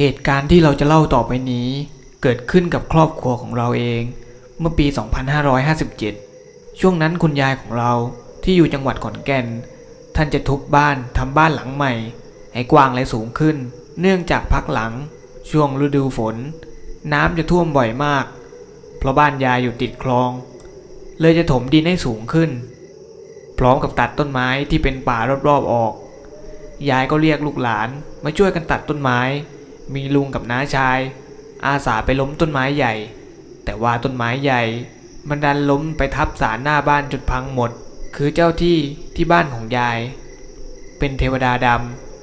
เหตุการณ์ที่เราจะเล่าต่อไปนี้ เกิดขึ้นกับครอบครัวของเราเอง เมื่อปี 2557 ช่วงนั้นคุณยายของเราที่อยู่จังหวัดขอนแก่น ท่านจะทุบบ้านทำบ้านหลังใหม่ ให้กว้างและสูงขึ้น เนื่องจากพักหลัง ช่วงฤดูฝน น้ำจะท่วมบ่อยมาก เพราะบ้านยายอยู่ติดคลอง เลยจะถมดินให้สูงขึ้น พร้อมกับตัดต้นไม้ที่เป็นป่ารอบๆออก ยายก็เรียกลูกหลานมาช่วยกันตัดต้นไม้ มีลุงกับน้าชาย อาสาไปล้มต้นไม้ใหญ่ แต่ว่าต้นไม้ใหญ่ มันดันล้มไปทับศาลหน้าบ้านจนพังหมด คือเจ้าที่ที่บ้านของยาย เป็นเทวดาด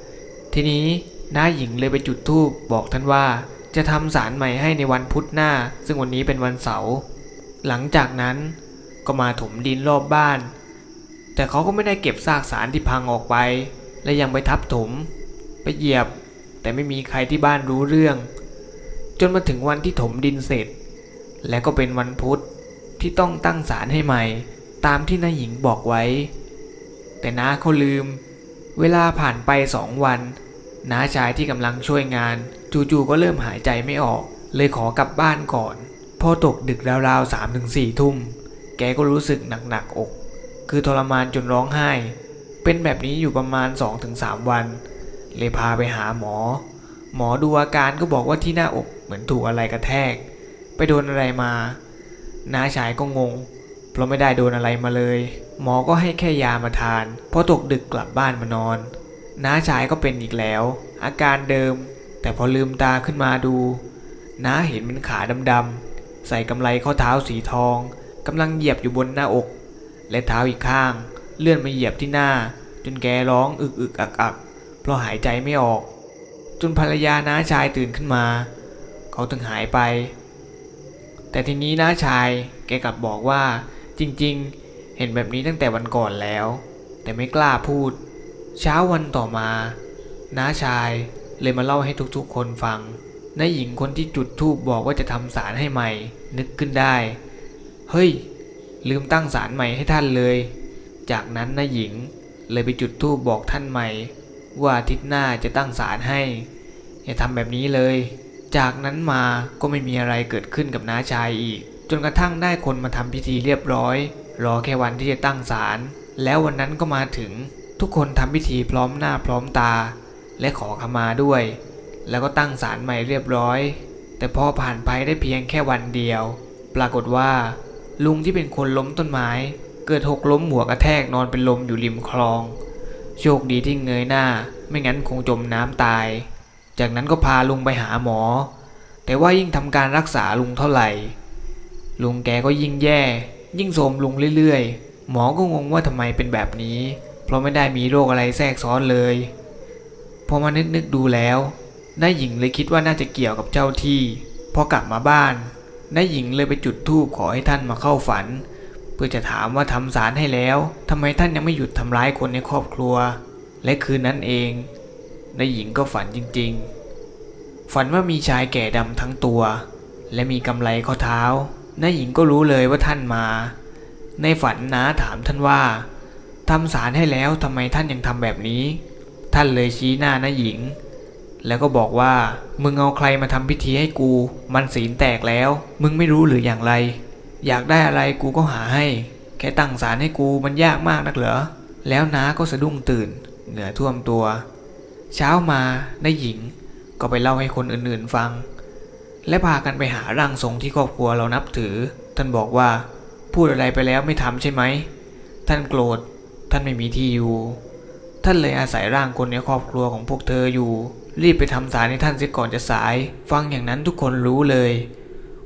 ำทีนี้น้าหญิงเลยไปจุดธูปบอกท่านว่าจะทำศาลใหม่ให้ในวันพุธหน้า ซึ่งวันนี้เป็นวันเสาร์หลังจากนั้นก็มาถมดินรอบบ้าน แต่เขาก็ไม่ได้เก็บซากสารที่พังออกไป และยังไปทับถม ไปเหยียบ แต่ไม่มีใครที่บ้านรู้เรื่อง จนมาถึงวันที่ถมดินเสร็จ และก็เป็นวันพุธที่ต้องตั้งศาลให้ใหม่ ตามที่นายหญิงบอกไว้ แต่น้าเขาลืม เวลาผ่านไปสองวันน้าชายที่กำลังช่วยงาน จู่ๆก็เริ่มหายใจไม่ออก เลยขอกลับบ้านก่อน พอตกดึกราวๆสามถึงสี่ทุ่ม แกก็รู้สึกหนักๆอก คือทรมานจนร้องไห้ เป็นแบบนี้อยู่ประมาณ 2-3 วัน เลยพาไปหาหมอ หมอดูอาการก็บอกว่าที่หน้าอกเหมือนถูกอะไรกระแทก ไปโดนอะไรมาน้าชายก็งง เพราะไม่ได้โดนอะไรมาเลย หมอก็ให้แค่ยามาทานพอตกดึกกลับบ้านมานอนน้าชายก็เป็นอีกแล้ว อาการเดิม แต่พอลืมตาขึ้นมาดูน้าเห็นเป็นขาดำๆใส่กำไรข้อเท้าสีทองกำลังเหยียบอยู่บนหน้าอก และเท้าอีกข้าง เลื่อนมาเหยียบที่หน้า จนแกร้องอึกอึกอักอัก เพราะหายใจไม่ออก จนภรรยาน้าชายตื่นขึ้นมา เขาถึงหายไป แต่ทีนี้น้าชายแกกลับบอกว่า จริงๆ เห็นแบบนี้ตั้งแต่วันก่อนแล้ว แต่ไม่กล้าพูด เช้าวันต่อมาน้าชายเลยมาเล่าให้ทุกๆ คนฟังนายหญิงคนที่จุดธูปบอกว่าจะทำสารให้ใหม่ นึกขึ้นได้ เฮ้ย ลืมตั้งศาลใหม่ให้ท่านเลย จากนั้นนายหญิงเลยไปจุดธูปบอกท่านใหม่ ว่าทิตย์หน้าจะตั้งศาลให้ อย่าทำแบบนี้เลย จากนั้นมาก็ไม่มีอะไรเกิดขึ้นกับน้าชายอีก จนกระทั่งได้คนมาทำพิธีเรียบร้อย รอแค่วันที่จะตั้งศาลแล้ววันนั้นก็มาถึง ทุกคนทำพิธีพร้อมหน้าพร้อมตา และขอขมาด้วย แล้วก็ตั้งศาลใหม่เรียบร้อย แต่พอผ่านไปได้เพียงแค่วันเดียว ปรากฏว่า ลุงที่เป็นคนล้มต้นไม้ เกิดหกล้มหัวกระแทกนอนเป็นลมอยู่ริมคลอง โชคดีที่เงยหน้า ไม่งั้นคงจมน้ำตาย จากนั้นก็พาลุงไปหาหมอ แต่ว่ายิ่งทำการรักษาลุงเท่าไหร่ ลุงแกก็ยิ่งแย่ ยิ่งโทรมลุงเรื่อยๆ หมอก็งงว่าทำไมเป็นแบบนี้ เพราะไม่ได้มีโรคอะไรแทรกซ้อนเลย พอมานึกนึกดูแล้วนายหญิงเลยคิดว่าน่าจะเกี่ยวกับเจ้าที่ พอกลับมาบ้านนายหญิงเลยไปจุดธูปขอให้ท่านมาเข้าฝัน เพื่อจะถามว่าทำสารให้แล้วทำไมท่านยังไม่หยุดทำร้ายคนในครอบครัว และคืนนั้นเองนายหญิงก็ฝันจริงๆ ฝันว่ามีชายแก่ดำทั้งตัว และมีกำไลข้อเท้านายหญิงก็รู้เลยว่าท่านมา ในฝันน้าถามท่านว่าทำสารให้แล้วทำไมท่านยังทำแบบนี้ ท่านเลยชี้หน้านายหญิง แล้วก็บอกว่ามึงเอาใครมาทำพิธีให้กู มันศีลแตกแล้ว มึงไม่รู้หรืออย่างไร อยากได้อะไรกูก็หาให้ แค่ตั้งศาลให้กูมันยากมากนักเหรอ แล้วน้าก็สะดุ้งตื่น เหงื่อท่วมตัว เช้ามานหญิง ก็ไปเล่าให้คนอื่นๆฟัง และพากันไปหาร่างทรงที่ครอบครัวเรานับถือ ท่านบอกว่า พูดอะไรไปแล้วไม่ทำใช่ไหม ท่านโกรธ ท่านไม่มีที่อยู่ ท่านเลยอาศัยร่างคนในครอบครัวของพวกเธออยู่ รีบไปทำสารให้ท่านเสียก่อนจะสาย ฟังอย่างนั้นทุกคนรู้เลย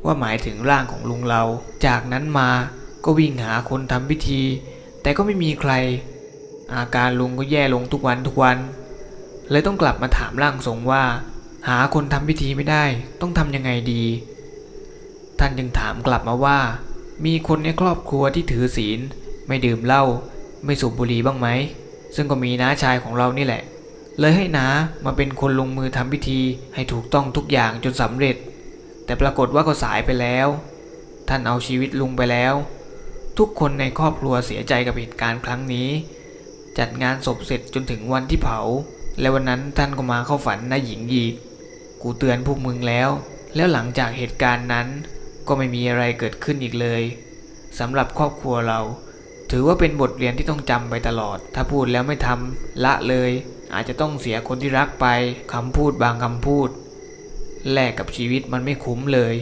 ว่าหมายถึงร่างของลุงเรา จากนั้นมาก็วิ่งหาคนทำพิธี แต่ก็ไม่มีใคร อาการลุงก็แย่ลงทุกวันทุกวัน เลยต้องกลับมาถามร่างทรงว่า หาคนทำพิธีไม่ได้ ต้องทำยังไงดี ท่านจึงถามกลับมาว่า มีคนในครอบครัวที่ถือศีล ไม่ดื่มเหล้าไม่สูบบุหรี่บ้างไหม ซึ่งก็มีน้าชายของเรานี่แหละ เลยให้น้ามาเป็นคนลงมือทำพิธีให้ถูกต้องทุกอย่างจนสำเร็จ แต่ปรากฏว่าก็สายไปแล้ว ท่านเอาชีวิตลุงไปแล้ว ทุกคนในครอบครัวเสียใจกับเหตุการณ์ครั้งนี้ จัดงานศพเสร็จจนถึงวันที่เผา และวันนั้นท่านก็มาเข้าฝันนายหญิงอีก กูเตือนพวกมึงแล้ว แล้วหลังจากเหตุการณ์นั้น ก็ไม่มีอะไรเกิดขึ้นอีกเลยสำหรับครอบครัวเรา ถือว่าเป็นบทเรียนที่ต้องจำไปตลอด ถ้าพูดแล้วไม่ทำละเลย อาจจะต้องเสียคนที่รักไปคำพูดบางคำพูด แลกกับชีวิตมันไม่คุ้มเลย